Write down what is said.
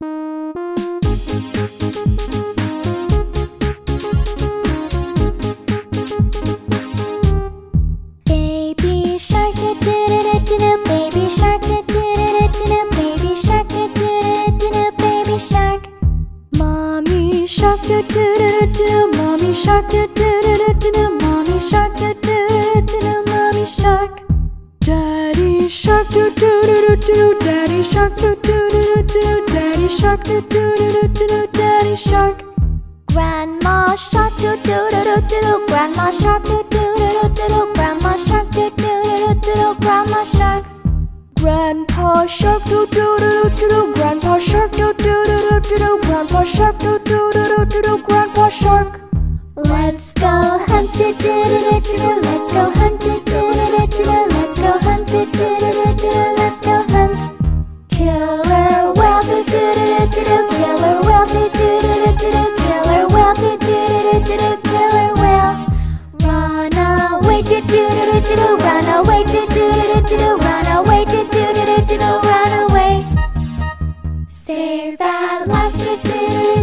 Baby shark do do do do do baby shark do do do do do do do do do baby shark. Mommy shark do do do do mommy do do do do do mommy shark. Do do do do mommy Daddy shark do do do do daddy shark do do do do shark do do do do daddy shark Grandma shark do do do do grandma shark do do do do grandma shark do do do do grandma shark Grandpa shark do do do do grandpa shark do do do do grandpa shark do do do do grandpa shark Let's go hunt do do do do let's go do do killer whale do do do do killer whale do do do do killer whale Run away. Do do do do run away do do do do run away do do do do run away Save that last do do